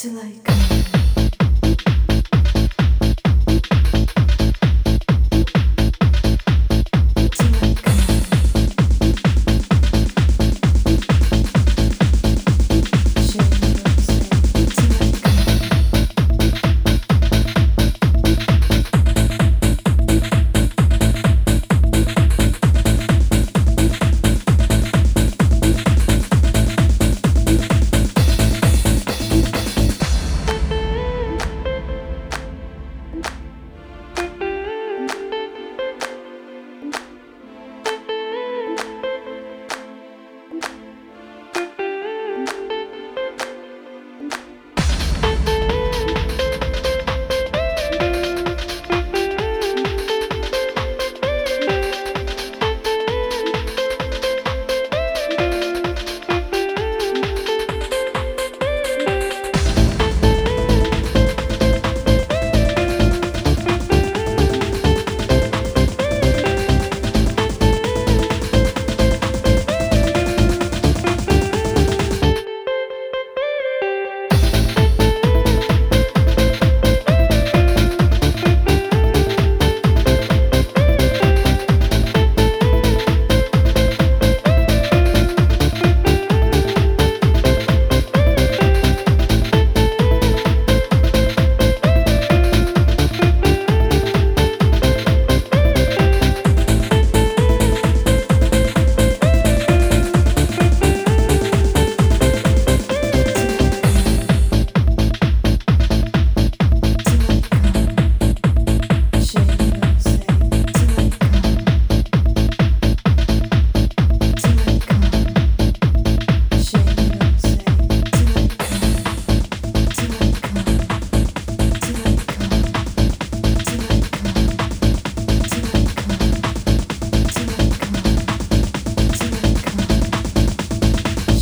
I come.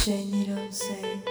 Jane, you don't say.